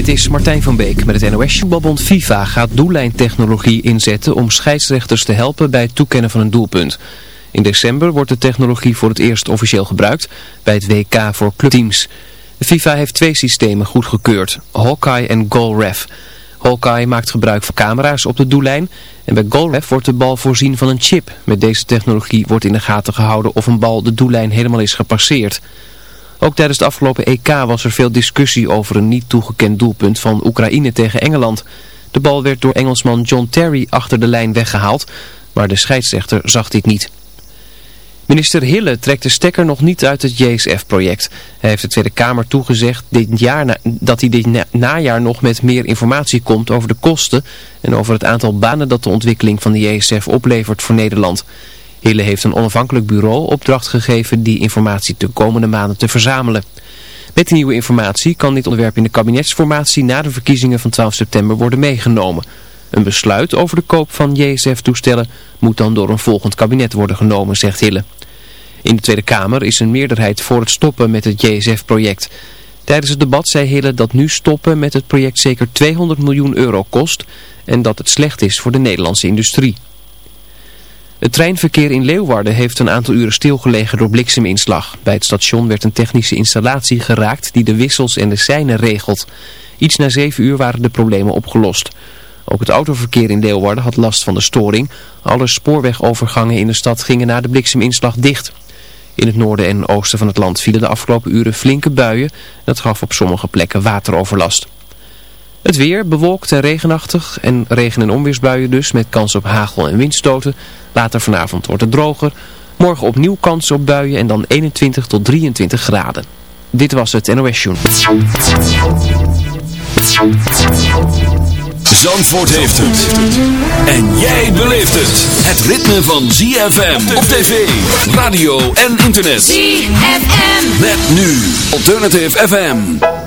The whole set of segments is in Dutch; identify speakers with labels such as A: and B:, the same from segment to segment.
A: Dit is Martijn van Beek met het NOS. Voetbalbond FIFA gaat doellijntechnologie inzetten om scheidsrechters te helpen bij het toekennen van een doelpunt. In december wordt de technologie voor het eerst officieel gebruikt bij het WK voor clubteams. FIFA heeft twee systemen goedgekeurd, Hawkeye en GoalRef. Hawkeye maakt gebruik van camera's op de doellijn en bij GoalRef wordt de bal voorzien van een chip. Met deze technologie wordt in de gaten gehouden of een bal de doellijn helemaal is gepasseerd. Ook tijdens de afgelopen EK was er veel discussie over een niet toegekend doelpunt van Oekraïne tegen Engeland. De bal werd door Engelsman John Terry achter de lijn weggehaald, maar de scheidsrechter zag dit niet. Minister Hille trekt de stekker nog niet uit het JSF-project. Hij heeft de Tweede Kamer toegezegd dit jaar dat hij dit najaar nog met meer informatie komt over de kosten en over het aantal banen dat de ontwikkeling van de JSF oplevert voor Nederland. Hille heeft een onafhankelijk bureau opdracht gegeven die informatie de komende maanden te verzamelen. Met die nieuwe informatie kan dit onderwerp in de kabinetsformatie na de verkiezingen van 12 september worden meegenomen. Een besluit over de koop van JSF-toestellen moet dan door een volgend kabinet worden genomen, zegt Hille. In de Tweede Kamer is een meerderheid voor het stoppen met het JSF-project. Tijdens het debat zei Hille dat nu stoppen met het project zeker 200 miljoen euro kost en dat het slecht is voor de Nederlandse industrie. Het treinverkeer in Leeuwarden heeft een aantal uren stilgelegen door blikseminslag. Bij het station werd een technische installatie geraakt die de wissels en de seinen regelt. Iets na zeven uur waren de problemen opgelost. Ook het autoverkeer in Leeuwarden had last van de storing. Alle spoorwegovergangen in de stad gingen na de blikseminslag dicht. In het noorden en oosten van het land vielen de afgelopen uren flinke buien. Dat gaf op sommige plekken wateroverlast. Het weer bewolkt en regenachtig en regen- en onweersbuien dus met kans op hagel en windstoten. Later vanavond wordt het droger. Morgen opnieuw kans op buien en dan 21 tot 23 graden. Dit was het NOS Journal.
B: Zandvoort heeft het. En jij beleeft het. Het ritme van ZFM op tv, radio en internet.
C: ZFM.
B: Met nu Alternative FM.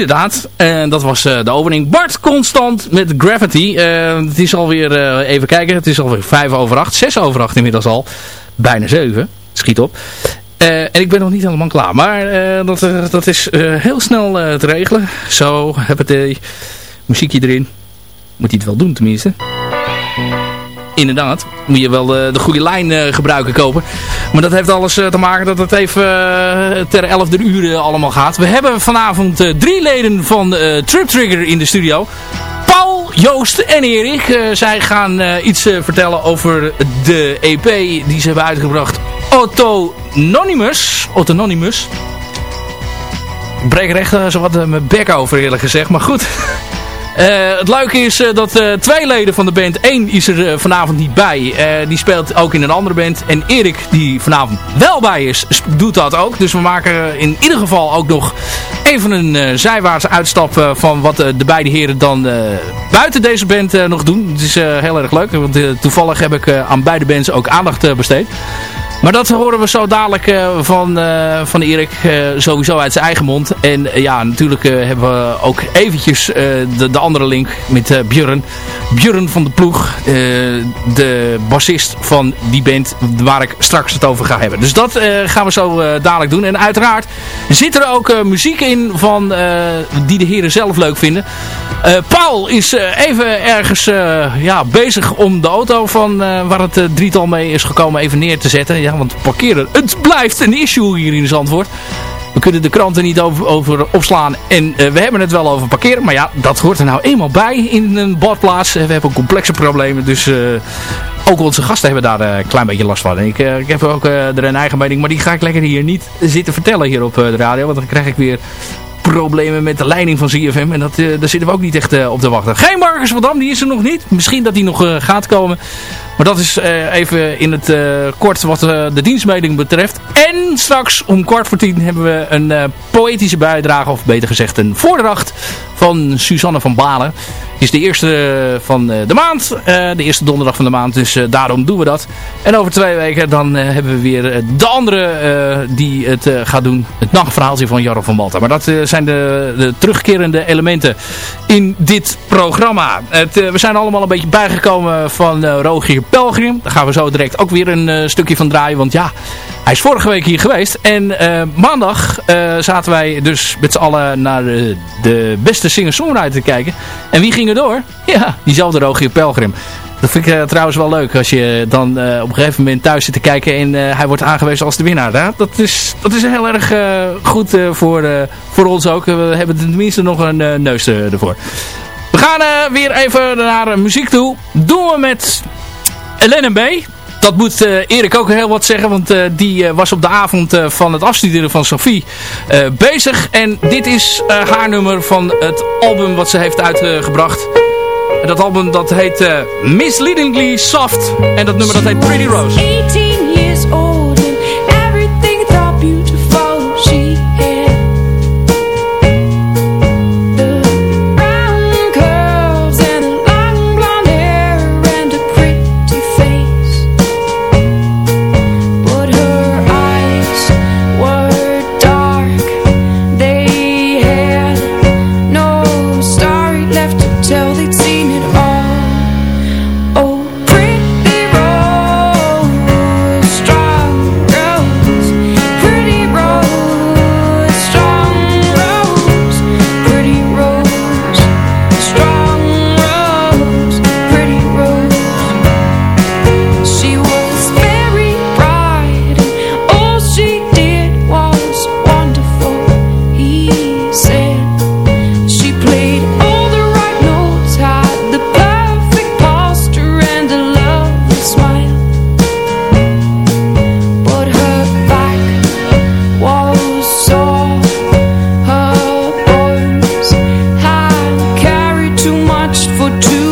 C: Inderdaad, en dat was de opening. Bart Constant met Gravity. het is alweer, even kijken, het is alweer 5 over 8, 6 over 8 inmiddels al. Bijna 7, schiet op. en ik ben nog niet helemaal klaar, maar dat, dat is heel snel te regelen. Zo, heb het muziekje erin. Moet hij het wel doen tenminste inderdaad, moet je wel de, de goede lijn uh, gebruiken kopen. Maar dat heeft alles uh, te maken dat het even uh, ter 11 uur allemaal gaat. We hebben vanavond drie leden van Trip Trigger in de studio. Paul, Joost en Erik. zij gaan iets vertellen over de EP die ze hebben uitgebracht. Autonomous. Autonomous. Ik breek recht zo wat mijn bek over eerlijk gezegd. Maar goed... Uh, het leuke is uh, dat uh, twee leden van de band, één is er vanavond niet bij. die speelt ook in een andere band. En Erik, die vanavond wel bij is, doet dat ook. Dus we maken in ieder geval ook nog even een zijwaartse uitstap van wat de beide heren dan buiten deze band nog doen. Het is heel erg leuk, want toevallig heb ik aan beide bands ook aandacht besteed. Maar dat horen we zo dadelijk uh, van, uh, van Erik uh, sowieso uit zijn eigen mond. En ja, natuurlijk hebben we ook eventjes de, de andere link met Björn. Björn van de ploeg, de bassist van die band waar ik straks het over ga hebben. Dus dat gaan we zo dadelijk doen. En uiteraard zit er ook muziek in van, die de heren zelf leuk vinden. Paul is even ergens ja, bezig om de auto van waar het drietal mee is gekomen even neer te zetten. Want parkeren, het blijft een issue hier in Zandvoort. We kunnen de kranten niet over, over opslaan. En uh, we hebben het wel over parkeren. Maar ja, dat hoort er nou eenmaal bij in een badplaats. We hebben complexe problemen. Dus uh, ook onze gasten hebben daar een klein beetje last van. ik, ik heb ook er een eigen mening. Maar die ga ik lekker hier niet zitten vertellen hier op de radio. Want dan krijg ik weer problemen met de leiding van ZFM. En dat, daar zitten we ook niet echt op te wachten. Geen Marcus van Dam, die is er nog niet. Misschien dat die nog gaat komen. Maar dat is uh, even in het uh, kort wat uh, de dienstmelding betreft. En straks om kwart voor tien hebben we een poëtische bijdrage, of beter gezegd een voordracht van Suzanne van Balen. Het is de eerste van de maand, de eerste donderdag van de maand, dus daarom doen we dat. En over twee weken dan hebben we weer de andere die het gaat doen, het nachtverhaaltje van Jarro van Malta. Maar dat zijn de, de, terugkerende elementen in dit programma. Het, we zijn allemaal een beetje bijgekomen van Rogier Pelgrim. Daar gaan we zo direct ook weer een uh, stukje van draaien. Want ja, hij is vorige week hier geweest. En uh, maandag uh, zaten wij dus met z'n allen naar de, beste singer-songwriter te kijken. En wie ging er door? Ja, diezelfde Rogier Pelgrim. Dat vind ik trouwens wel leuk als je dan op een gegeven moment thuis zit te kijken en hij wordt aangewezen als de winnaar. Dat, is, dat is heel erg goed voor, voor ons ook. We hebben tenminste nog een neus ervoor. We gaan weer even naar muziek toe. Doen we met Ellen B. Dat moet uh, Erik ook heel wat zeggen, want uh, die uh, was op de avond van het afstuderen van Sophie bezig. En dit is haar nummer van het album wat ze heeft uitgebracht. En dat album dat heet Misleadingly Soft. En dat nummer dat heet Pretty Rose.
D: for
C: two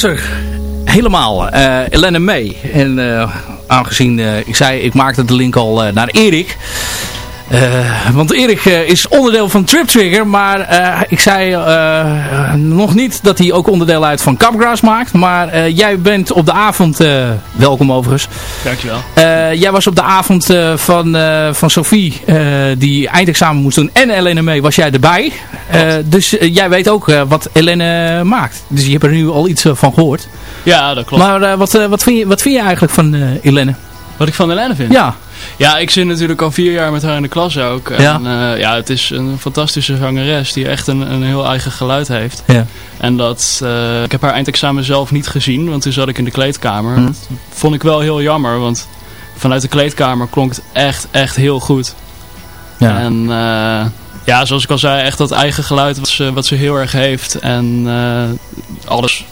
C: was er helemaal. Uh, Elena May. En aangezien ik zei, ik maakte de link al naar Erik. Want Erik is onderdeel van Trip Trigger, maar ik zei nog niet dat hij ook onderdeel uit van Capgrass maakt. Maar jij bent op de avond, welkom overigens.
D: Dankjewel.
C: Jij was op de avond van, van Sophie, die eindexamen moest doen, en Elene mee, was jij erbij. dus jij weet ook wat Elene maakt. Dus je hebt er nu al iets van gehoord.
D: Ja, dat klopt.
C: Maar wat, wat, vind je, wat vind je eigenlijk van Elene?
D: Wat ik van Elene vind?
C: Ja.
D: Ja, ik zit natuurlijk al vier jaar met haar in de klas ook. En, ja. Uh, ja, het is een fantastische zangeres die echt een, een heel eigen geluid heeft.
C: Ja.
D: En dat, uh, ik heb haar eindexamen zelf niet gezien, want toen zat ik in de kleedkamer.
C: Hm.
D: Dat vond ik wel heel jammer, want vanuit de kleedkamer klonk het echt, echt heel goed.
C: Ja.
D: En uh, ja, zoals ik al zei, echt dat eigen geluid wat ze, wat ze heel erg heeft. En alles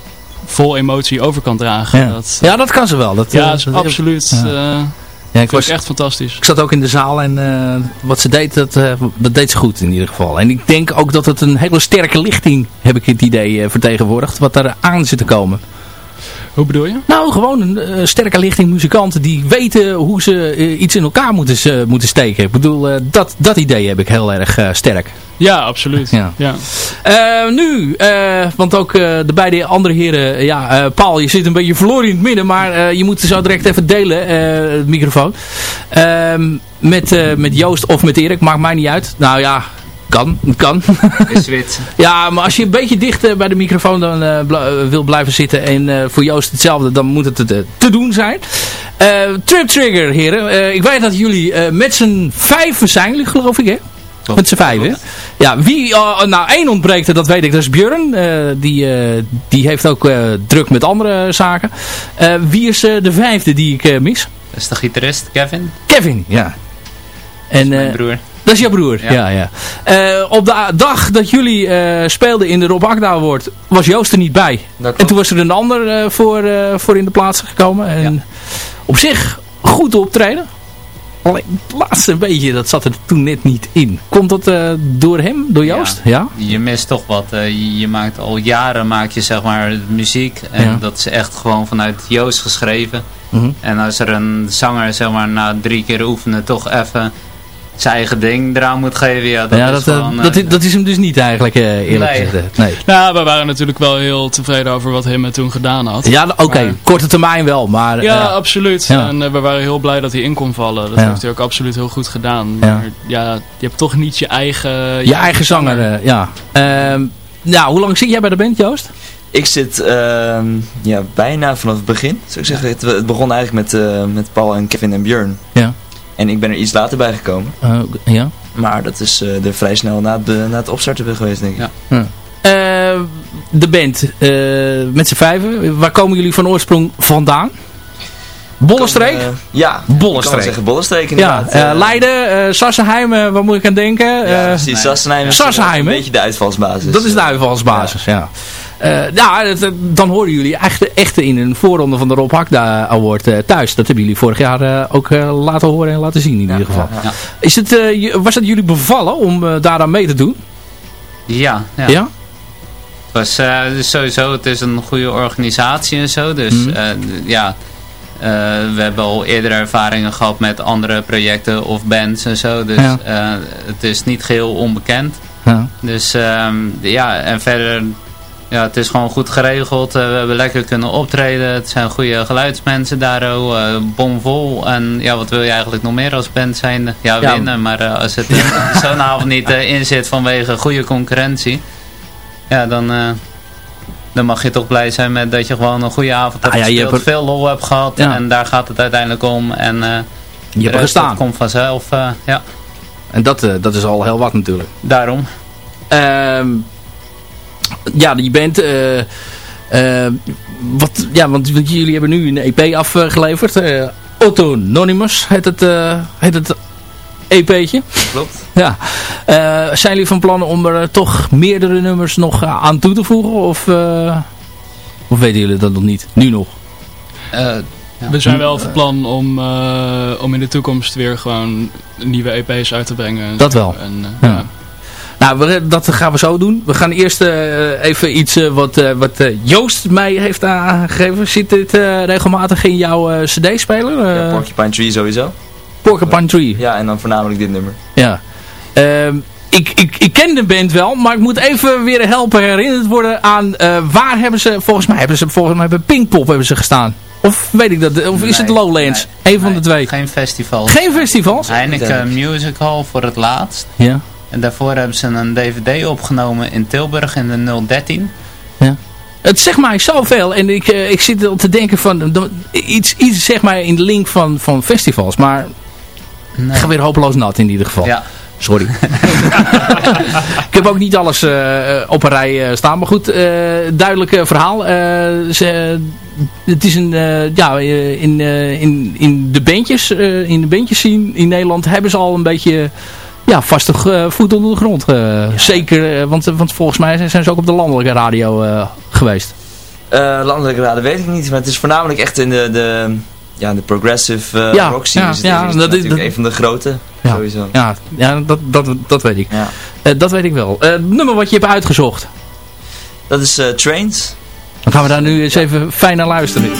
D: vol emotie over kan dragen.
C: Ja,
D: dat,
C: ja dat kan ze wel. Dat,
D: ja, is absoluut...
C: Ja. Ja, ik was
D: echt fantastisch.
C: Ik zat ook in de zaal en uh, wat ze deed, dat, uh, dat deed ze goed in ieder geval. En ik denk ook dat het een hele sterke lichting, heb ik het idee, uh, vertegenwoordigt, wat er aan zit te komen.
D: Hoe bedoel je?
C: Nou, gewoon een sterke lichting muzikanten die weten hoe ze iets in elkaar moeten, moeten steken. Ik bedoel, dat, dat idee heb ik heel erg sterk.
D: Ja, absoluut.
C: Ja.
D: ja.
C: Nu, want ook de beide andere heren, ja, Paul, je zit een beetje verloren in het midden, maar je moet zo direct even delen, het microfoon. Ehm, met, met Joost of met Erik, maakt mij niet uit. Nou ja, kan, kan.
E: Is wit.
C: ja, maar als je een beetje dicht bij de microfoon dan bl wil blijven zitten en voor Joost hetzelfde, dan moet het te doen zijn. Trip Trigger, heren. ik weet dat jullie met z'n vijven zijn, geloof ik, hè?
E: Klopt.
C: Met z'n vijven. Ja, wie, uh, nou één ontbreekt er, dat weet ik, dat is Björn. Uh, die, uh, die heeft ook druk met andere zaken. wie is de vijfde die ik mis?
E: Dat is de gitarist, Kevin.
C: Kevin, ja. En,
E: mijn broer.
C: Dat is jouw broer, ja. ja, ja. op de dag dat jullie speelden in de Rob Akda Award, was Joost er niet bij. En toen was er een ander voor, voor in de plaats gekomen. En ja. op zich goed optreden. Alleen het laatste beetje, dat zat er toen net niet in. Komt dat uh, door hem, door Joost? Ja. ja?
E: Je mist toch wat. Uh, je, je, maakt al jaren maak je zeg maar muziek. En
C: ja.
E: dat is echt gewoon vanuit Joost geschreven.
C: Mm -hmm.
E: En als er een zanger zeg maar na drie keer oefenen toch even zijn eigen ding eraan moet geven. Ja, dat,
C: ja,
E: is,
C: dat,
E: gewoon,
C: dat,
E: uh,
C: dat is hem dus niet eigenlijk uh, eerlijk
E: nee.
C: gezegd. Nee.
D: Nou, we waren natuurlijk wel heel tevreden over wat Himme toen gedaan had.
C: Ja, oké. Okay. Korte termijn wel, maar...
D: Ja,
C: uh,
D: absoluut.
C: Ja.
D: En we waren heel blij dat hij in kon vallen. Dat
C: ja.
D: heeft hij ook absoluut heel goed gedaan.
C: Ja.
D: Maar ja, je hebt toch niet je eigen... Je,
C: je eigen zanger, ja. Ehm, nou, hoe lang zit jij bij de band, Joost?
F: Ik zit uh, ja, bijna vanaf het begin, zou ik zeggen. Het, het, begon eigenlijk met, uh, met Paul en Kevin en Björn.
C: Ja.
F: En ik ben er iets later bij gekomen.
C: Uh, ja.
F: Maar dat is uh, er vrij snel na, de, na het opstarten geweest, denk ik.
E: Ja.
C: ja. de band, met z'n vijven, waar komen jullie van oorsprong vandaan? Bollenstreek?
F: Kom, ja,
C: Bollenstreek.
F: Ik zeggen Bollenstreek
C: Ja,
F: inderdaad.
C: Leiden, Sassenheim, waar moet ik aan denken?
F: ja, precies. Nee. Sassenheim is
C: Sassenheim,
F: een beetje de uitvalsbasis.
C: Dat is de uitvalsbasis, ja. ja. Ja, het, dan horen jullie echt, echt in een voorronde van de Rob Hakda Award uh, thuis. Dat hebben jullie vorig jaar uh, ook laten horen en laten zien in ieder geval. Is het, was het jullie bevallen om daaraan mee te doen?
E: Ja. ja.
C: ja?
E: Was dus sowieso, het is een goede organisatie en zo. Dus
C: Mhm.
E: ja, we hebben al eerder ervaringen gehad met andere projecten of bands en zo. Dus het is niet geheel onbekend.
C: Ja.
E: Dus um, ja, en verder, ja, het is gewoon goed geregeld. Uh, we hebben lekker kunnen optreden. Het zijn goede geluidsmensen daar ook. Uh, bomvol. En ja, wat wil je eigenlijk nog meer als band zijn? Ja,
C: Ja.
E: winnen. Maar uh, als het zo'n avond niet uh, in zit vanwege goede concurrentie. Ja, dan, uh, dan mag je toch blij zijn met dat je gewoon een goede avond hebt
C: Ah, ja, je hebt er-
E: Veel lol hebt gehad.
C: Ja.
E: En daar gaat het uiteindelijk om. En uh,
C: Je hebt er gestaan.
E: dat komt vanzelf. Uh, ja,
C: En dat, uh, dat is al heel wat natuurlijk.
E: daarom.
C: Ehm ja, je bent... eh, eh, wat, ja, want jullie hebben nu een EP afgeleverd. eh Autonomous heet het, eh, heet het EP'tje.
F: Klopt.
C: Ja. Eh, zijn jullie van plan om er toch meerdere nummers nog aan toe te voegen? Of, eh, of weten jullie dat nog niet? Nu nog?
E: Uh,
D: We zijn wel van plan om, uh, om in de toekomst weer gewoon nieuwe EP's uit te brengen. en
C: Dat wel.
D: En, uh,
C: Ja.
D: ja.
C: Nou, we, dat gaan we zo doen. We gaan eerst even iets wat, wat Joost mij heeft aangegeven. Zit dit regelmatig in jouw cd-speler?
F: ja, Porcupine Tree sowieso.
C: Porcupine Tree?
F: Ja, en dan voornamelijk dit nummer.
C: Ja. Ehm, ik, ik, ik ken de band wel, maar ik moet even weer helpen herinnerd worden aan waar hebben ze, volgens mij hebben ze volgens mij bij Pinkpop hebben ze gestaan. Of weet ik dat? Of is het Lowlands? Nee, Eén van de twee.
E: Geen festivals.
C: Geen festivals?
E: Heineken Music Hall voor het laatst.
C: Ja.
E: En daarvoor hebben ze een DVD opgenomen in Tilburg in de 013.
C: Ja. Het zegt mij zoveel. En ik, uh, ik zit al te denken van... Iets, iets zeg maar in de link van, van festivals. Maar nee. ga weer hopeloos nat in ieder geval.
E: Ja.
C: Sorry. ik heb ook niet alles uh, op een rij uh, staan. Maar goed, duidelijk verhaal. Ze, het is een, ja, in, in, in de bandjes, in de bandjes zien in Nederland hebben ze al een beetje ja, vaste voet onder de grond. Zeker, want, want volgens mij zijn ze ook op de landelijke radio geweest.
F: landelijke radio weet ik niet, maar het is voornamelijk echt in de, de ja, de progressive uh,
C: ja,
F: rock scene
C: ja,
F: is,
C: ja,
F: is
C: dat,
F: natuurlijk
C: dat,
F: een van de grote.
C: Ja,
F: sowieso.
C: ja, ja dat, dat, dat weet ik.
F: Ja.
C: Uh, dat weet ik wel. Uh, nummer wat je hebt uitgezocht.
F: Dat is Trains.
C: Dan gaan we daar nu eens even fijn naar luisteren.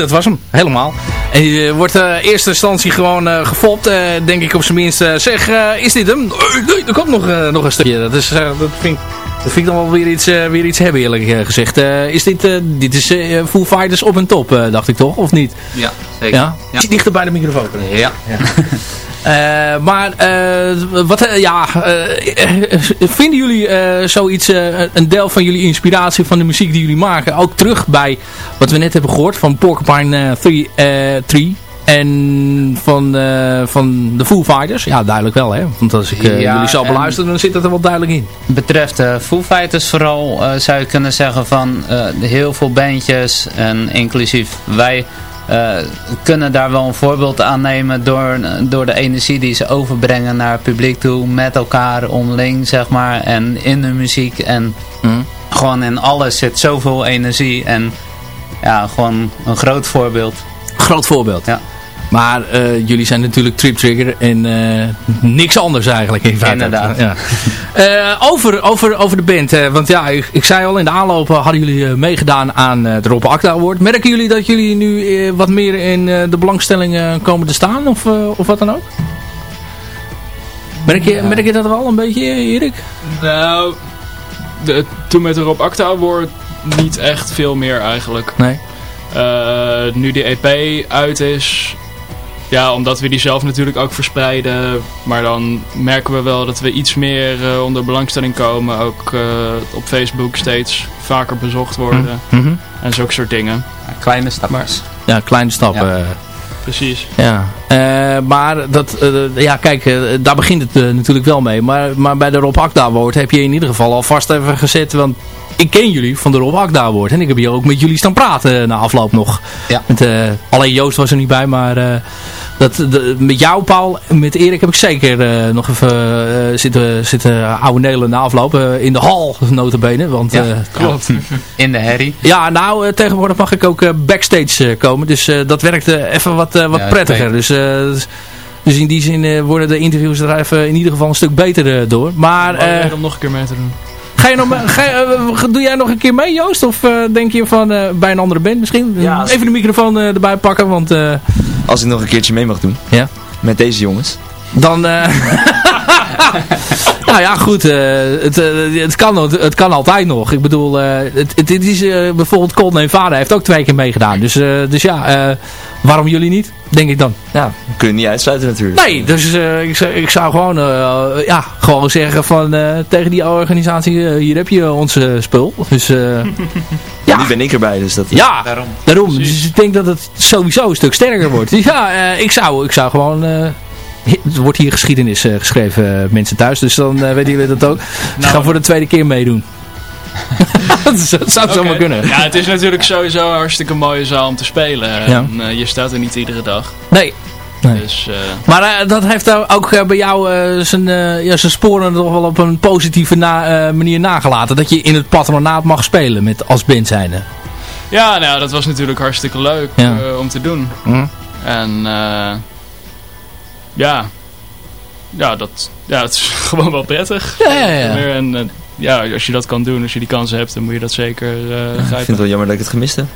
C: Dat was hem, helemaal. En je wordt in eerste instantie gewoon uh, gefopt, denk ik op zijn minst. zeg, is dit hem? Nee, er komt nog, nog een stukje. Dat, is, dat, vind ik, dat vind ik dan wel weer iets, weer iets hebben, eerlijk gezegd. is dit, dit is Foo Fighters op en top, dacht ik toch, of niet?
E: Ja, zeker.
C: Ja? ja. Dichter bij de microfoon.
E: Ja. ja.
C: Uh, maar uh, wat, uh, ja, vinden jullie zoiets, een deel van jullie inspiratie van de muziek die jullie maken, ook terug bij wat we net hebben gehoord van Porcupine 3 en van, van de Foo Fighters? Ja, duidelijk wel, hè? Want als ik ja, jullie zo beluister, dan zit dat er wel duidelijk in.
E: Betreft de Foo Fighters vooral, zou je kunnen zeggen van heel veel bandjes, en inclusief wij kunnen daar wel een voorbeeld aan nemen door, door de energie die ze overbrengen naar het publiek toe. Met elkaar onderling, zeg maar. En in de muziek. En mm. gewoon in alles zit zoveel energie. En ja, gewoon een groot voorbeeld.
C: Groot voorbeeld.
E: Ja.
C: Maar uh, jullie zijn natuurlijk Trip Trigger en uh, niks anders eigenlijk in feite.
E: Inderdaad.
C: Ja. Uh, over, over, over de band. want ja, ik, ik, zei al in de aanloop hadden jullie meegedaan aan het Rob Acta Award. Merken jullie dat jullie nu wat meer in de belangstelling komen te staan? Of, of wat dan ook? Merk je, merk je dat wel een beetje, Erik?
D: Nou, de, toen met de Rob Acta Award niet echt veel meer eigenlijk.
C: Nee.
D: nu de EP uit is, ja, omdat we die zelf natuurlijk ook verspreiden. Maar dan merken we wel dat we iets meer uh, onder belangstelling komen. Ook uh, op Facebook steeds vaker bezocht worden.
C: Mm -hmm.
D: En zulke soort dingen.
E: Ja, kleine stappen.
C: Ja, kleine stappen. Ja.
D: Precies.
C: Ja, uh, maar dat, ja, kijk, daar begint het natuurlijk wel mee. Maar, maar bij de Rob Akda woord heb je in ieder geval al vast even gezet. Want ik ken jullie van de Rob Akda. En ik heb hier ook met jullie staan praten na afloop nog.
E: Ja.
C: Met, alleen Joost was er niet bij, maar dat, de, met jou, Paul, met Erik heb ik zeker uh, nog even uh, zitten, zitten oude Nelen na afloop. Uh, in de hal, notabene. Want,
E: ja, klopt. In de herrie.
C: Ja, nou, tegenwoordig mag ik ook backstage komen. Dus dat werkte even wat, wat ja, prettiger. Dus, dus in die zin worden de interviews er even in ieder geval een stuk beter door. Maar,
D: uh, om nog een keer mee te doen.
C: Ga je nog, ga je, doe jij nog een keer mee, Joost? Of denk je van bij een andere band misschien? Ja, Even de microfoon erbij pakken, want...
F: Als ik nog een keertje mee mag doen.
C: Ja.
F: Met deze jongens.
C: Dan... Nou ja, goed. Het, het, kan, het kan altijd nog. Ik bedoel, het, het, is bijvoorbeeld Coldname Vader heeft ook twee keer meegedaan. Dus, dus ja, waarom jullie niet? Denk ik dan.
F: Ja, we kunnen niet uitsluiten natuurlijk.
C: Nee, dus ik, ik zou gewoon, ja, gewoon zeggen van tegen die organisatie, hier heb je onze spul. Dus
F: ja. Nu ben ik erbij, dus dat...
C: Ja, daarom. daarom. Dus ik denk dat het sowieso een stuk sterker wordt. Dus ja, ik, zou, ik zou gewoon er wordt hier geschiedenis uh, geschreven, uh, mensen thuis. Dus dan uh, weten jullie dat ook. Ze nou, gaan voor de tweede keer meedoen. dat zou okay. zomaar kunnen.
D: Ja, het is natuurlijk sowieso een hartstikke mooie zaal om te spelen. Ja. En, je staat er niet iedere dag.
C: Nee. nee. Dus, maar dat heeft ook bij jou zijn, ja, zijn sporen toch wel op een positieve na, manier nagelaten. Dat je in het patronaat mag spelen met als band zijnde.
D: Ja, nou, dat was natuurlijk hartstikke leuk ja. om te doen.
C: Hm.
D: En ja, ja, dat, ja, het is gewoon wel prettig.
C: Ja, ja, ja.
D: En, ja, als je dat kan doen, als je die kansen hebt, dan moet je dat zeker uh,
F: grijpen. Ik vind het wel jammer dat ik het gemist heb.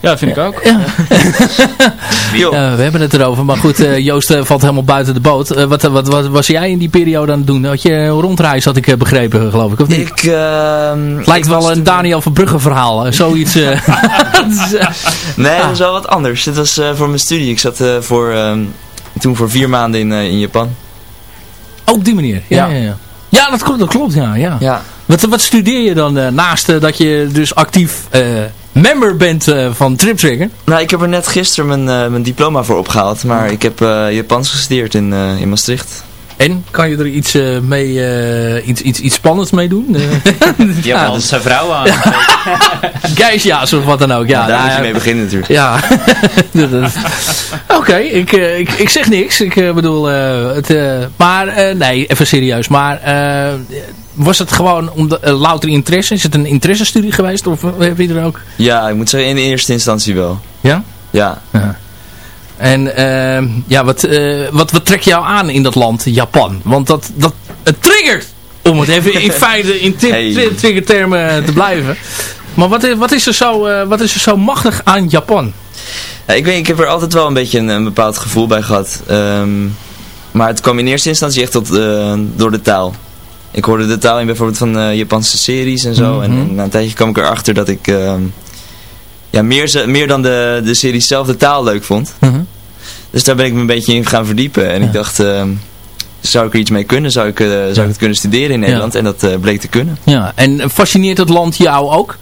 D: Ja, vind ik ook.
C: Ja. ja. we hebben het erover. Maar goed, uh, Joost uh, valt helemaal buiten de boot. Uh, wat, wat, wat, was jij in die periode aan het doen? Had je een rondreis, had ik begrepen, geloof ik, of niet?
F: Ik, ehm,
C: Lijkt wel een Daniel Verbrugge verhaal. zoiets.
F: nee, dat was wel wat anders. Het was voor mijn studie. Ik zat voor... Um, toen voor vier maanden in, uh, in Japan.
C: Ook op die manier? Ja, ja. ja, ja. dat klopt, dat klopt, ja. ja.
F: ja.
C: Wat, wat studeer je dan uh, naast uh, dat je dus actief member bent van Trip Trigger?
F: Nou, ik heb er net gisteren mijn, mijn diploma voor opgehaald. Maar ik heb Japans gestudeerd in, in Maastricht.
C: En kan je er iets uh, mee, uh, iets, iets, iets spannends mee doen?
E: Uh, ja, is zijn vrouw aan.
C: Geisja's of wat dan ook. Ja,
F: daar nou, moet je mee beginnen natuurlijk.
C: Ja. Oké, okay, ik, ik, ik zeg niks. Ik bedoel, het, maar nee, even serieus. Maar was het gewoon om de, louter interesse? Is het een interessestudie geweest of heb je er ook?
F: Ja, ik moet zeggen in eerste instantie wel.
C: Ja?
F: Ja.
C: ja. En uh, ja, wat, uh, wat, wat trek jou aan in dat land, Japan? Want dat, dat het triggert, om het even in feite in hey. triggertermen te blijven. Maar wat is, wat, is er zo, eh, wat is er zo machtig aan Japan?
F: Ja, ik weet, ik heb er altijd wel een beetje een, een bepaald gevoel bij gehad. Ehm, maar het kwam in eerste instantie echt tot, eh, door de taal. Ik hoorde de taal in bijvoorbeeld van eh, Japanse series en zo. en,
C: Mhm.
F: en na een tijdje kwam ik erachter dat ik ehm, ja, meer, meer dan de, de series zelf de taal leuk vond. Dus daar ben ik me een beetje in gaan verdiepen. En
C: Ja.
F: ik dacht, ehm, zou ik er iets mee kunnen? Zou ik, eh, zou ik het kunnen studeren in Nederland? En dat eh, bleek te kunnen.
C: Ja, en fascineert het land jou ook?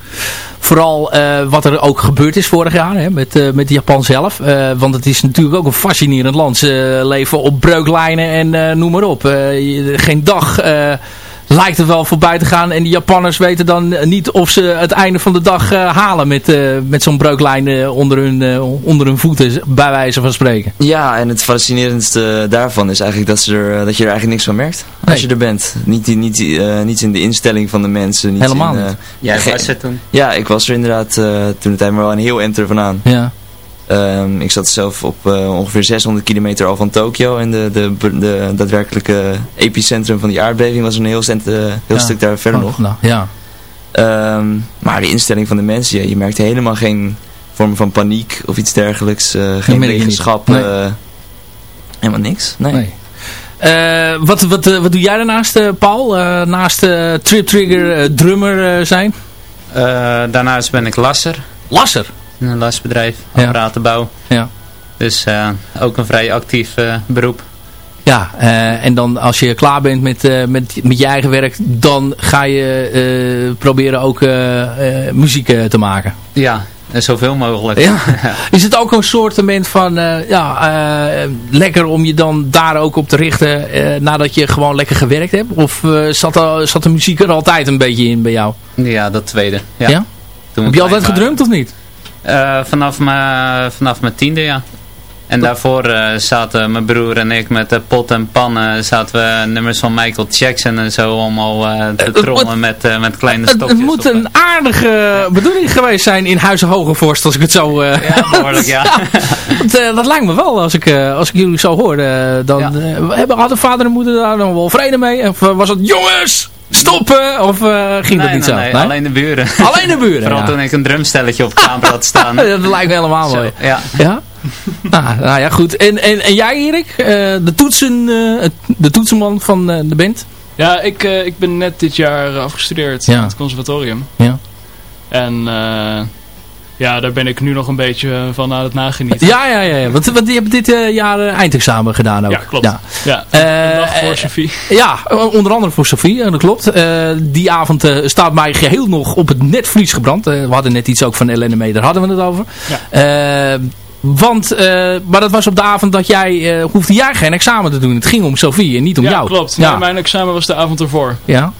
C: Vooral eh, wat er ook gebeurd is vorig jaar hè, met, met Japan zelf. Want het is natuurlijk ook een fascinerend land. Ze leven op breuklijnen en noem maar op. Geen dag lijkt er wel voorbij te gaan. En de Japanners weten dan niet of ze het einde van de dag eh, halen met, eh, met zo'n breuklijn eh, onder, hun, eh, onder hun voeten, bij wijze van spreken.
F: Ja, en het fascinerendste daarvan is eigenlijk dat, ze er, eh, dat je er eigenlijk niks van merkt.
C: Nee.
F: Als je er bent. Niet, in- niet, eh, niet in de instelling van de mensen. Niet
C: Helemaal
F: in, eh,
C: niet.
E: Jij was er toen.
F: Ja, ik was er inderdaad eh, toen de tijd maar wel een heel enter vandaan.
C: Ja.
F: Ehm, ik zat zelf op eh, ongeveer 600 kilometer al van Tokio. En de, de, de, daadwerkelijke epicentrum van die aardbeving was een heel, cent, eh, heel
C: Ja.
F: stuk daar verder
C: Oh,
F: nog.
C: nou, ja.
F: Ehm, maar de instelling van de mensen, ja, je merkt helemaal geen vorm van paniek of iets dergelijks. eh, geen wetenschap.
C: Nee.
F: eh, helemaal niks. Nee.
C: Nee. Eh, wat, wat, wat doe jij daarnaast, eh, Paul? Eh, naast eh, Trip Trigger drummer eh, zijn?
E: Eh, daarnaast ben ik lasser.
C: Lasser.
E: In een lasbedrijf.
C: Ja.
E: Apparatenbouw.
C: Ja.
E: Dus eh, ook een vrij actief eh, beroep.
C: Ja, eh, en dan als je klaar bent met, met, met je eigen werk, dan ga je proberen ook muziek te maken.
E: Ja, en zoveel mogelijk.
C: Ja. Is het ook een soort van, ja, lekker om je dan daar ook op te richten nadat je gewoon lekker gewerkt hebt? Of zat, er, zat de muziek er altijd een beetje in bij jou?
E: Ja, dat tweede. Ja.
C: Heb je altijd gedrumd of niet?
E: Eh, vanaf, mijn, vanaf mijn tiende, ja. En daarvoor eh, zaten mijn broer en ik met de pot en pannen zaten we nummers van Michael Jackson en zo allemaal eh, te trommen met, met kleine stokjes.
C: het moet een aardige bedoeling geweest zijn in Huizen Hogevorst, als ik het zo...
E: Ja, behoorlijk, ja.
C: dat, dat lijkt me wel, als ik, als ik jullie zo hoor. dan
E: Ja.
C: hebben, hadden vader en moeder daar nog wel vrede mee? Of was het, jongens, stoppen? Of eh, ging dat niet
E: nee,
C: zo?
E: nee,
C: Nee?
E: alleen de buren.
C: Alleen de buren,
E: Vooral
C: ja.
E: toen ik een drumstelletje op kamer had staan.
C: dat lijkt me helemaal
E: Zo,
C: mooi.
E: ja.
C: Ja? nou, nou ja, goed. En, en, en jij, Erik? Eh, de, toetsen, eh, de toetsenman van eh, de band?
D: Ja, ik, eh, ik ben net dit jaar afgestudeerd
C: Ja.
D: aan het conservatorium.
C: Ja.
D: En eh, ja, daar ben ik nu nog een beetje van aan het nagenieten.
C: Ja, ja, ja. ja. Want, want die hebben dit eh, jaar eh, eindexamen gedaan ook.
D: Ja, klopt.
C: Ja.
D: Ja,
C: Eh,
D: voor
C: eh,
D: Sophie.
C: Ja, onder andere voor Sophie, eh, dat klopt. Eh, die avond eh, staat mij geheel nog op het netvlies gebrand. Eh, we hadden net iets ook van Ellen mee, daar hadden we het over. Eh, want, eh, maar dat was op de avond dat jij, eh, hoefde jij geen examen te doen. Het ging om Sophie en niet om
D: ja,
C: jou.
D: klopt.
C: Ja.
D: Nee, mijn examen was de avond ervoor.
C: ja.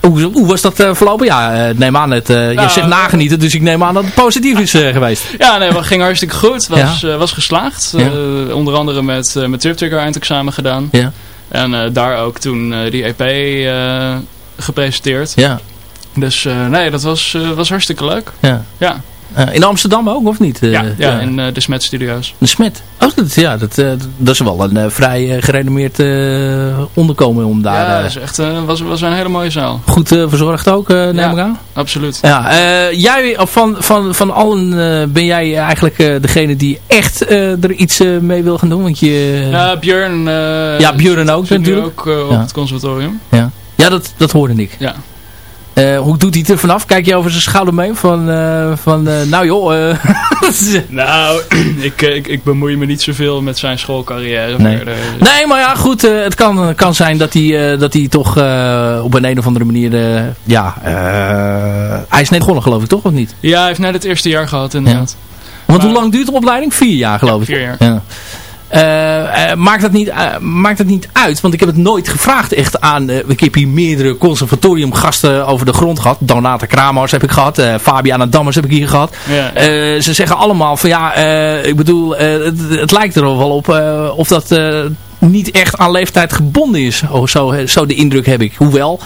C: Hoe, hoe was dat eh, verlopen? Ja, eh, neem aan het. eh, je
D: Nou,
C: zegt nagenieten, dus ik neem aan dat het positief is geweest.
D: Ja, nee, het ging hartstikke goed. Was, was geslaagd.
C: Ja.
D: Onder andere met, eh met Trip Trigger eindexamen gedaan.
C: Ja.
D: En daar ook toen die EP gepresenteerd.
C: Ja,
D: Dus nee, dat was, was hartstikke leuk.
C: ja.
D: Ja,
C: in Amsterdam ook, of niet? Eh,
D: ja, ja, in eh, de Smet Studios.
C: De Smet. Oh, dat, ja, dat, eh, dat is wel een eh, vrij eh, gerenommeerd eh, onderkomen om daar
D: ja,
C: eh,
D: dat is echt, eh, was, was een hele mooie zaal.
C: goed eh, verzorgd ook, eh, neem
D: Ja.
C: ik aan.
D: Absoluut.
C: Ja, eh, jij van, van, van allen eh, ben jij eigenlijk eh, degene die echt eh, er iets eh, mee wil gaan doen? Want je,
D: Ja, Björn. eh,
C: Ja, Björn ook natuurlijk.
D: ook eh, op
C: Ja.
D: het conservatorium.
C: ja. ja, dat, dat hoorde ik.
D: Ja.
C: Eh, hoe doet hij het er vanaf? Kijk je over zijn schouder mee? Van, eh, van eh, nou joh,
D: Nou, ik, ik, ik bemoei me niet zoveel met zijn schoolcarrière
C: Nee.
D: verder.
C: Nee, maar ja, goed. het kan, kan zijn dat hij, dat hij toch op een, een of andere manier... ja, hij is net begonnen geloof ik, toch? Of niet?
D: Ja, hij heeft net het eerste jaar gehad inderdaad.
C: Want hoe
D: Maar-
C: lang duurt de opleiding? Vier jaar geloof ik.
D: Vier jaar.
C: Ja. Eh, eh, maakt, dat niet, eh, maakt dat niet uit? Want ik heb het nooit gevraagd echt aan... ik heb hier meerdere conservatoriumgasten over de grond gehad. Donata Kramers heb ik gehad. eh Fabiana Dammers heb ik hier gehad.
D: Ja.
C: Eh, ze zeggen allemaal van ja, ik bedoel, het, het lijkt er wel op of dat niet echt aan leeftijd gebonden is. Oh, zo, zo de indruk heb ik. Hoewel,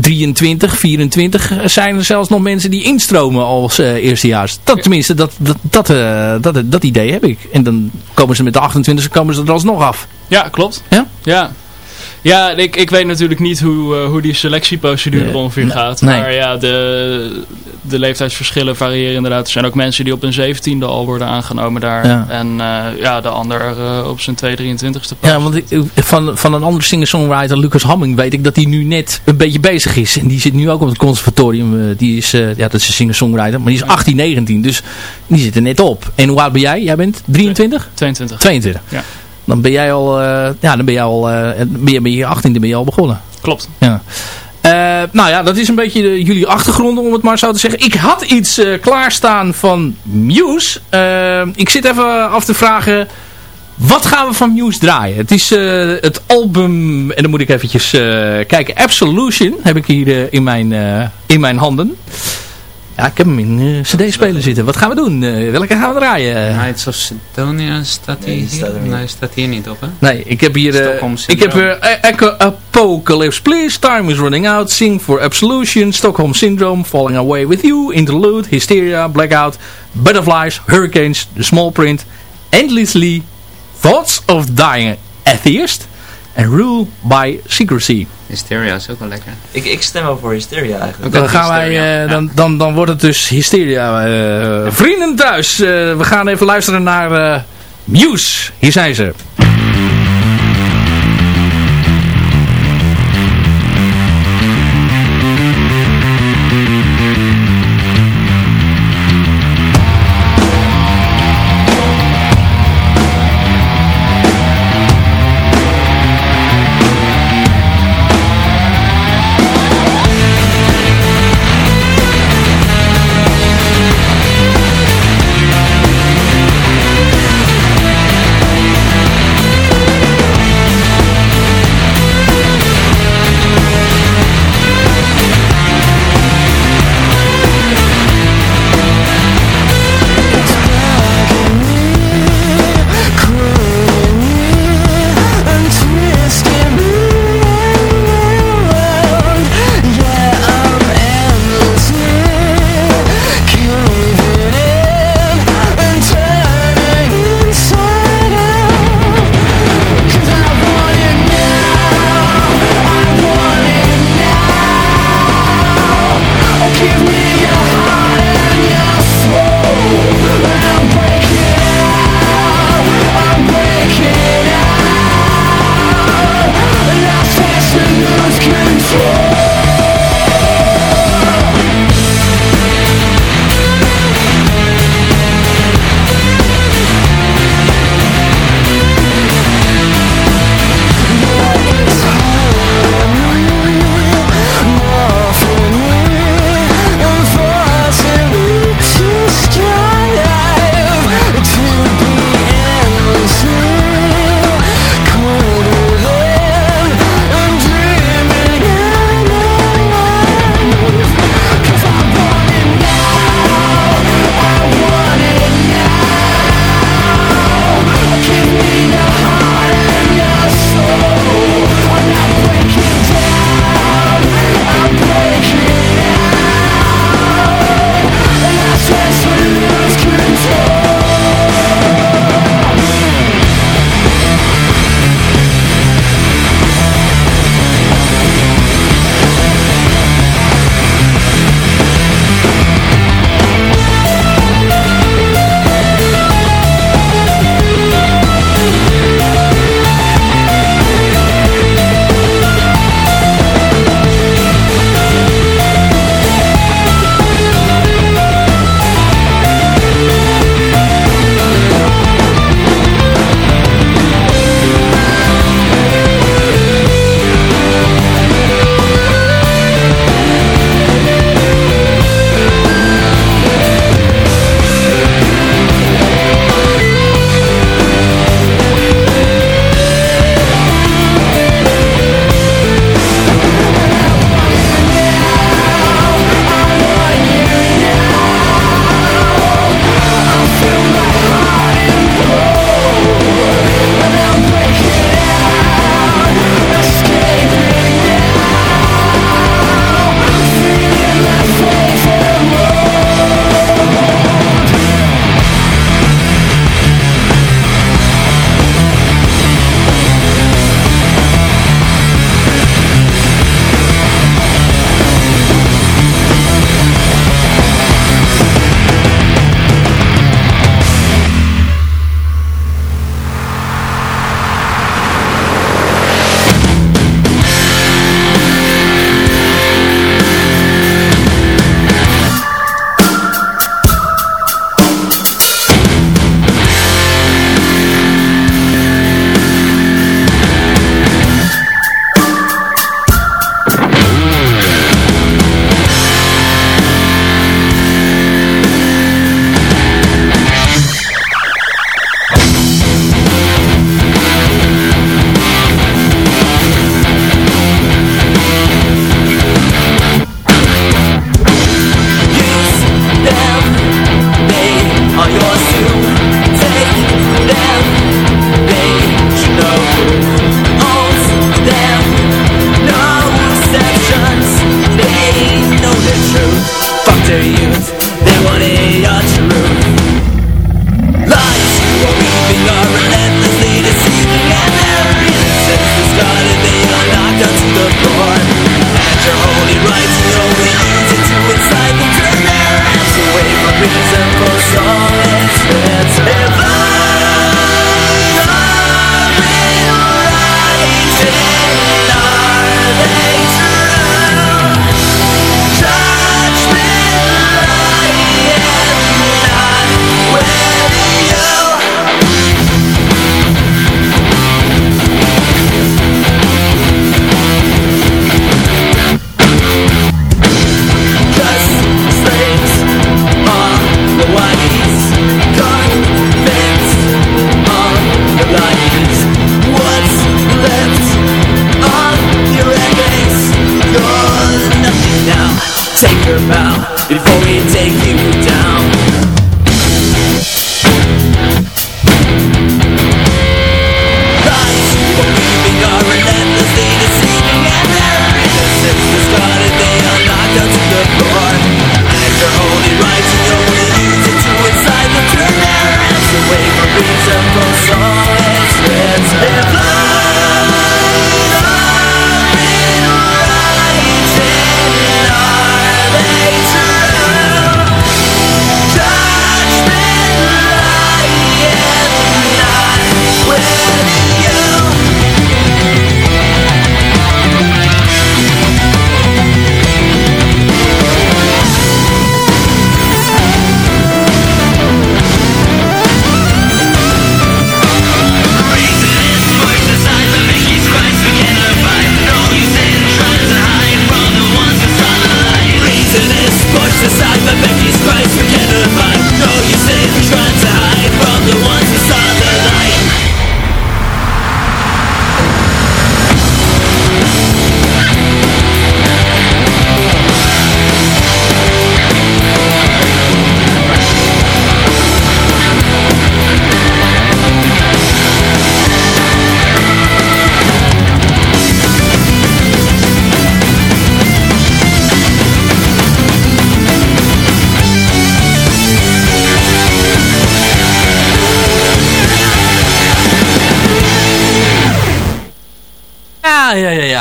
C: 23, 24 zijn er zelfs nog mensen die instromen als eh, eerstejaars. Dat, tenminste, dat, dat, dat, eh, dat, dat idee heb ik. En dan komen ze met de 28 komen ze er alsnog af.
D: Ja, klopt.
C: Ja?
D: Ja. Ja, ik, ik weet natuurlijk niet hoe, uh, hoe die selectieprocedure ongeveer gaat.
C: Nee.
D: Maar ja, de, de leeftijdsverschillen variëren inderdaad. Er zijn ook mensen die op hun zeventiende al worden aangenomen daar.
C: Ja.
D: En eh, ja, de ander eh, op zijn 223ste pas.
C: Ja, want ik, van, van een andere singer-songwriter, Lucas Hamming, weet ik dat hij nu net een beetje bezig is. En die zit nu ook op het conservatorium. Eh, die is, eh, ja, dat is een singer-songwriter, maar die is 18, 19. Dus die zit er net op. En hoe oud ben jij? Jij bent 23?
D: 22.
C: 22.
D: Ja.
C: Dan ben jij al, eh, ja, dan ben jij al, eh, ben je, ben je 18, dan ben je al begonnen.
D: Klopt.
C: Ja. Eh, nou ja, dat is een beetje de, jullie achtergronden om het maar zo te zeggen. Ik had iets klaarstaan van Muse. Ik zit even af te vragen, wat gaan we van Muse draaien? Het is het album, en dan moet ik eventjes kijken, Absolution heb ik hier in, mijn, in mijn handen. Ja, ik heb hem in eh, cd-speler zitten. Wat gaan we doen? Eh, welke gaan we draaien?
E: Knights of Sidonia staat
F: Nee,
E: hier?
F: staat er.
E: Nee, staat hier niet op, hè?
C: Nee, ik heb hier...
E: Stockholm
C: ik heb Echo Apocalypse Please, Time is Running Out, Sing for Absolution, Stockholm Syndrome, Falling Away With You, Interlude, Hysteria, Blackout, Butterflies, Hurricanes, The Small Print, Endlessly, Thoughts of Dying Atheist en Rule by Secrecy.
E: Hysteria is ook wel lekker.
F: Ik, ik stem wel voor Hysteria eigenlijk.
C: Dan, gaan wij,
E: Hysteria,
C: eh, dan, dan, dan wordt het dus Hysteria. eh, vrienden thuis, eh, we gaan even luisteren naar eh, Muse. Hier zijn ze.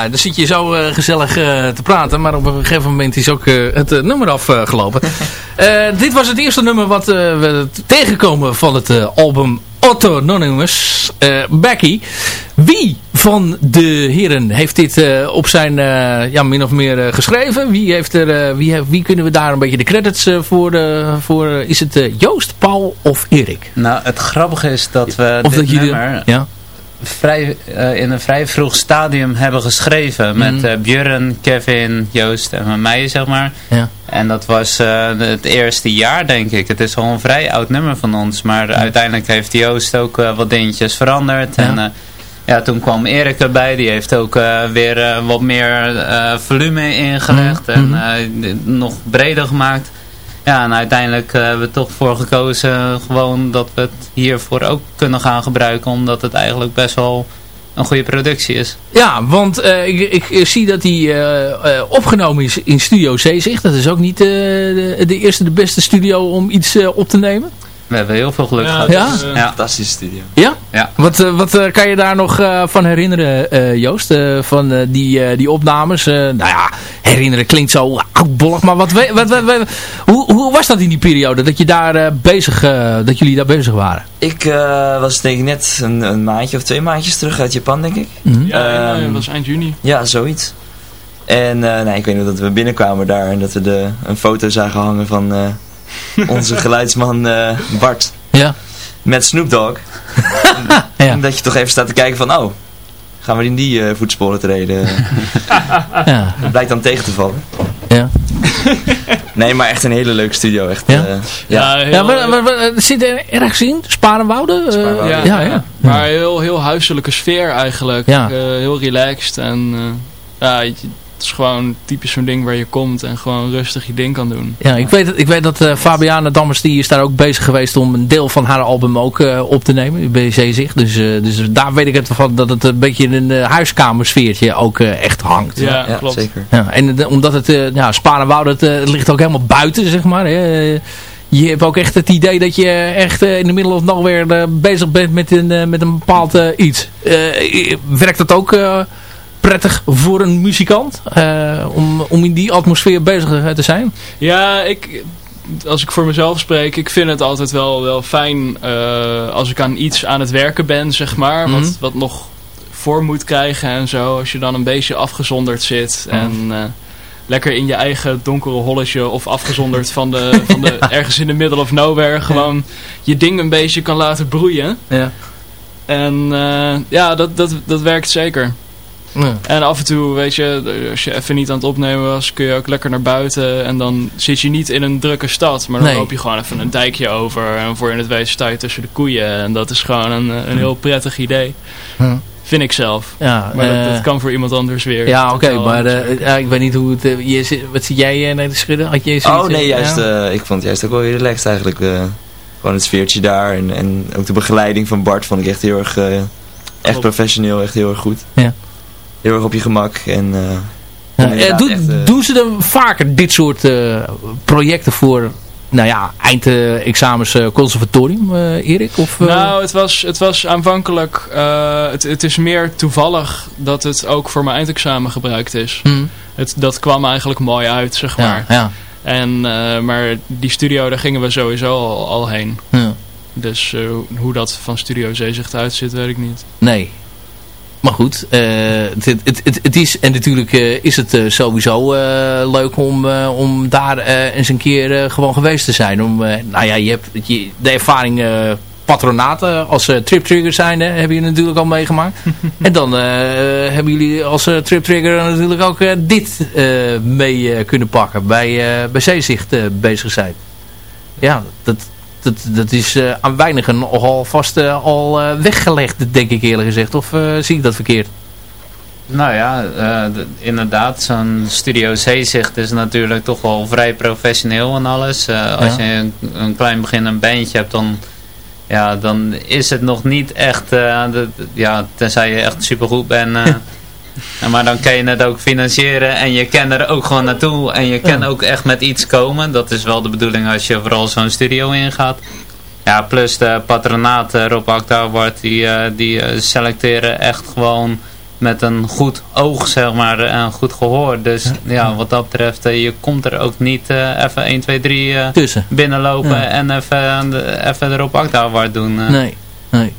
C: Ja, ja. Dan zit je zo eh, gezellig eh, te praten. Maar op een gegeven moment is ook eh, het nummer afgelopen. dit was het eerste nummer wat we tegenkomen van het album Autonomous. Becky. Wie van de heren heeft dit op zijn, ja, min of meer geschreven? Wie, heeft er, wie, wie kunnen we daar een beetje de credits voor, voor is het Joost, Paul of Erik?
E: Nou, het grappige is dat we
C: of
E: dit
C: dat jullie,
E: nummer...
C: Ja?
E: Vrij, uh, in een vrij vroeg stadium hebben geschreven. Met uh, Björn, Kevin, Joost en met mij, zeg maar.
C: Ja.
E: En dat was uh, het eerste jaar, denk ik. Het is al een vrij oud nummer van ons. Maar uiteindelijk heeft Joost ook wat dingetjes veranderd.
C: Ja.
E: En ja, toen kwam Erik erbij. Die heeft ook weer wat meer volume ingelegd.
C: Mm
E: En nog breder gemaakt. Ja, en uiteindelijk uh, hebben we toch voor gekozen gewoon dat we het hiervoor ook kunnen gaan gebruiken. Omdat het eigenlijk best wel een goede productie is.
C: Ja, want uh, ik, ik, zie dat die uh, opgenomen is in Studio Zeezicht. Dat is ook niet de, de, eerste, de beste studio om iets op te nemen.
E: We hebben heel veel geluk
D: ja,
E: gehad.
C: Ja?
F: Is, uh, ja? Fantastische studio.
C: Ja?
E: Ja.
C: Wat, uh, wat uh, kan je daar nog van herinneren, Joost? van die, die opnames? nou ja, herinneren klinkt zo oudbollig. Maar wat, wat, wat, wat, hoe, hoe was dat in die periode? Dat, je daar, bezig, dat jullie daar bezig waren?
F: Ik was denk ik net een, een, maandje of twee maandjes terug uit Japan, denk ik.
C: Mm -hmm.
D: Ja, um, dat was eind juni.
F: Ja, zoiets. En nee, ik weet nog dat we binnenkwamen daar en dat we de, een foto zagen hangen van onze geluidsman uh, Bart.
C: Ja.
F: Met Snoop Dogg.
C: ja.
F: En dat je toch even staat te kijken van, oh, gaan we in die uh, voetsporen treden?
C: ja.
F: Dat blijkt dan tegen te vallen.
C: Ja.
F: nee, maar echt een hele leuke studio. Echt,
C: ja?
F: Uh,
D: ja,
F: ja.
D: heel,
C: ja maar, maar, maar, zit er ergens in? Sparenwouden?
F: Sparenwouden.
D: Ja,
C: ja, ja.
D: Maar heel, heel huiselijke sfeer eigenlijk.
C: Ja.
D: heel relaxed en ja, is gewoon typisch zo'n ding waar je komt en gewoon rustig je ding kan doen.
C: Ja, ik weet, ik weet dat uh, Fabiana Dammers, die is daar ook bezig geweest om een deel van haar album ook uh, op te nemen. BC zich. Dus, uh, dus daar weet ik het van dat het een beetje in een huiskamersfeertje ook echt hangt.
D: Ja,
F: ja
D: klopt.
F: zeker.
C: Ja, en omdat het, ja, Sparenwoud, het, het ligt ook helemaal buiten, zeg maar. Hè. Je hebt ook echt het idee dat je echt in de middle of nowhere bezig bent met een, met een bepaald iets. werkt dat ook prettig voor een muzikant uh, om, om in die atmosfeer bezig te zijn?
D: Ja, ik, als ik voor mezelf spreek, ik vind het altijd wel, wel fijn uh, als ik aan iets aan het werken ben, zeg maar.
C: Mm -hmm.
D: wat, wat nog voor moet krijgen en zo. Als je dan een beetje afgezonderd zit
C: Mhm.
D: en uh, lekker in je eigen donkere holletje of afgezonderd van de, van de ergens in de middle of nowhere gewoon je ding een beetje kan laten broeien.
C: Ja.
D: En ja, dat, dat, dat werkt zeker.
C: Ja.
D: En af en toe, weet je, als je even niet aan het opnemen was, kun je ook lekker naar buiten. En dan zit je niet in een drukke stad, maar dan
C: nee.
D: loop je gewoon even een dijkje over. En voor je het weet sta je tussen de koeien. En dat is gewoon een, een heel prettig idee.
C: Hm.
D: Vind ik zelf.
C: Ja,
D: maar dat,
C: uh,
D: dat, kan voor iemand anders weer.
C: Ja, oké, okay, maar uh, ja, ik weet niet hoe het... Uh, je, wat zit jij naar te schudden? Had je
F: oh nee, juist, ja? ik vond het juist ook wel heel relaxed eigenlijk. gewoon het sfeertje daar en, en ook de begeleiding van Bart vond ik echt heel erg... echt professioneel, echt heel erg goed.
C: Ja
F: heel erg op je gemak. En, uh,
C: ja, echt, uh, doen ze dan vaker dit soort uh, projecten voor nou ja, eindexamens conservatorium, Erik? Of,
D: nou, het was, het was aanvankelijk, het, het is meer toevallig dat het ook voor mijn eindexamen gebruikt is.
C: Hmm.
D: Het, dat kwam eigenlijk mooi uit, zeg maar.
C: Ja, ja.
D: En, maar die studio, daar gingen we sowieso al, al heen.
C: Ja.
D: Dus hoe dat van Studio Zeezicht uitziet, weet ik niet.
C: Nee. Maar goed, uh, het, het, het, het, is en natuurlijk uh, is het uh, sowieso leuk om, om daar eens een keer gewoon geweest te zijn. Om, nou ja, je hebt je, de ervaring patronaten als Trip Trigger zijn, hè, hebben jullie natuurlijk al meegemaakt. en dan hebben jullie als Trip Trigger natuurlijk ook dit mee kunnen pakken bij, bij Zeezicht bezig zijn. Ja, dat, dat, dat is uh, aan weinigen nogal vast uh, al uh, weggelegd, denk ik eerlijk gezegd. Of zie ik dat verkeerd?
E: Nou ja, de, inderdaad. Zo'n Studio Zeezicht is natuurlijk toch wel vrij professioneel en alles. als je een, een, klein beginnend bandje hebt, dan, ja, dan is het nog niet echt... De, ja, tenzij je echt supergoed bent... maar dan kan je het ook financieren en je kan er ook gewoon naartoe en je kan ook echt met iets komen. Dat is wel de bedoeling als je vooral zo'n studio ingaat. Ja, plus de patronaten, Rob Acta Award, die, uh, die uh, selecteren echt gewoon met een goed oog, zeg maar, en een goed gehoor. Dus ja, wat dat betreft, je komt er ook niet even 1, 2, 3
C: Tussen.
E: binnenlopen en even, even erop acta doen.
C: Nee, nee.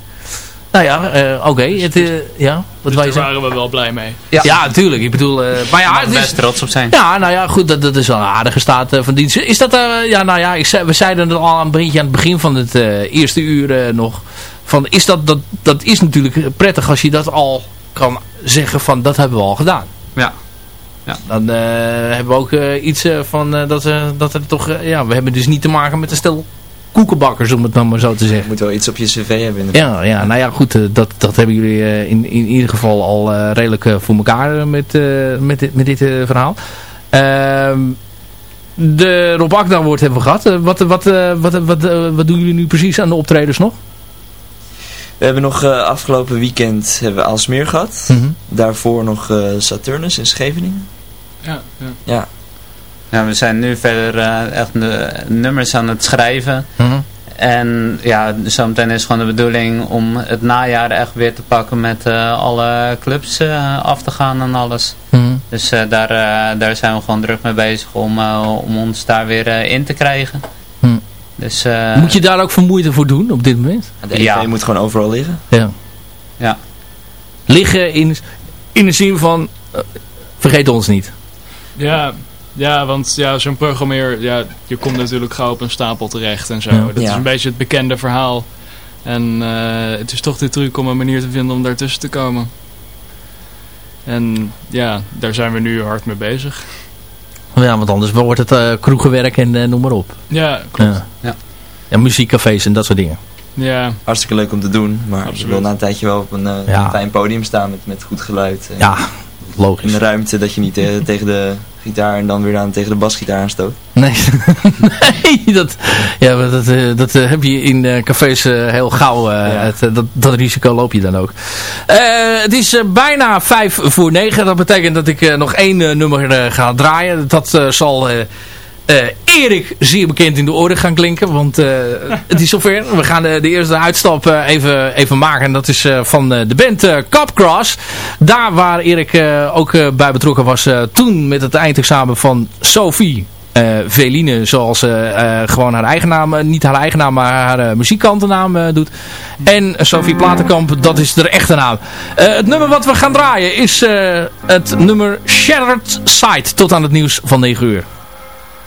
C: Nou ja, uh, oké. Okay. Uh, ja,
D: wat dus daar waren we wel blij mee.
C: Ja, ja natuurlijk. Ik bedoel, uh, maar ja,
E: het is best trots op zijn.
C: Ja, nou ja, goed. Dat, dat is wel een aardige staat van dienst. Is dat, ja, nou ja, ik zei, we zeiden het al een beetje aan het begin van het eerste uur nog. Van, is dat, dat, dat is natuurlijk prettig als je dat al kan zeggen van, dat hebben we al gedaan.
E: Ja. Ja.
C: Dan hebben we ook iets van dat, dat er toch, ja, we hebben dus niet te maken met een stel koekenbakkers, om het dan maar zo te zeggen. Je
F: moet wel iets op je cv hebben.
C: Ja, ja, nou ja, goed, eh, dat, dat hebben jullie eh, in, in ieder geval al uh, redelijk voor elkaar met, met dit, met dit verhaal. Ehm, de Rob Akda wordt hebben we gehad. wat, wat, wat, wat, wat doen jullie nu precies aan de optredens nog?
F: We hebben nog afgelopen weekend hebben we Aalsmeer gehad. Mhm. Daarvoor nog Saturnus in Scheveningen.
D: Ja, ja.
F: ja.
E: Ja, we zijn nu verder uh, echt nummers aan het schrijven.
C: Mhm.
E: En ja, zometeen is gewoon de bedoeling om het najaar echt weer te pakken met uh, alle clubs uh, af te gaan en alles.
C: Mhm.
E: Dus daar, daar zijn we gewoon druk mee bezig om, om ons daar weer in te krijgen.
C: Mhm.
E: Dus,
C: Moet je daar ook vermoeide voor doen op dit moment?
F: De EP ja. moet gewoon overal liggen.
C: Ja.
E: ja.
C: Liggen in, in de zin van, vergeet ons niet.
D: Ja, ja, want ja, zo'n programmeer, ja, je komt natuurlijk gauw op een stapel terecht en zo. Dat is een beetje het bekende verhaal. En uh, het is toch de truc om een manier te vinden om daartussen te komen. En ja, daar zijn we nu hard mee bezig.
C: Ja, want anders wordt het uh, kroegenwerk en uh, noem maar op.
D: Ja, klopt.
C: Ja. Ja. ja, muziekcafés en dat soort dingen.
D: Ja.
F: Hartstikke leuk om te doen, maar Absoluut. je wil na een tijdje wel op een, een fijn podium staan met, met goed geluid.
C: ja, logisch.
F: In de ruimte dat je niet tegen de gitaar en dan weer aan tegen de basgitaar aanstoot.
C: Nee, nee dat, ja, dat, eh, dat eh, heb je in uh, cafés heel gauw. Het, dat, dat risico loop je dan ook. het is bijna vijf voor negen. Dat betekent dat ik nog één nummer ga draaien. Dat zal Erik zeer bekend in de orde gaan klinken. Want uh, het is zover. We gaan de, eerste uitstap uh, even, even maken. En dat is van de band Capcross. Daar waar Erik ook bij betrokken was toen met het eindexamen van Sophie. Veline, zoals gewoon haar eigen naam, niet haar eigen naam, maar haar muziekkantennaam doet. En Sophie Platenkamp, dat is de echte naam. het nummer wat we gaan draaien is het nummer Shattered Sight. Tot aan het nieuws van 9 uur.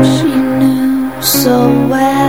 G: she knew so well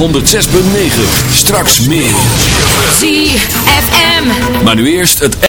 B: 106.9. Straks meer.
H: ZFM.
B: Maar nu eerst het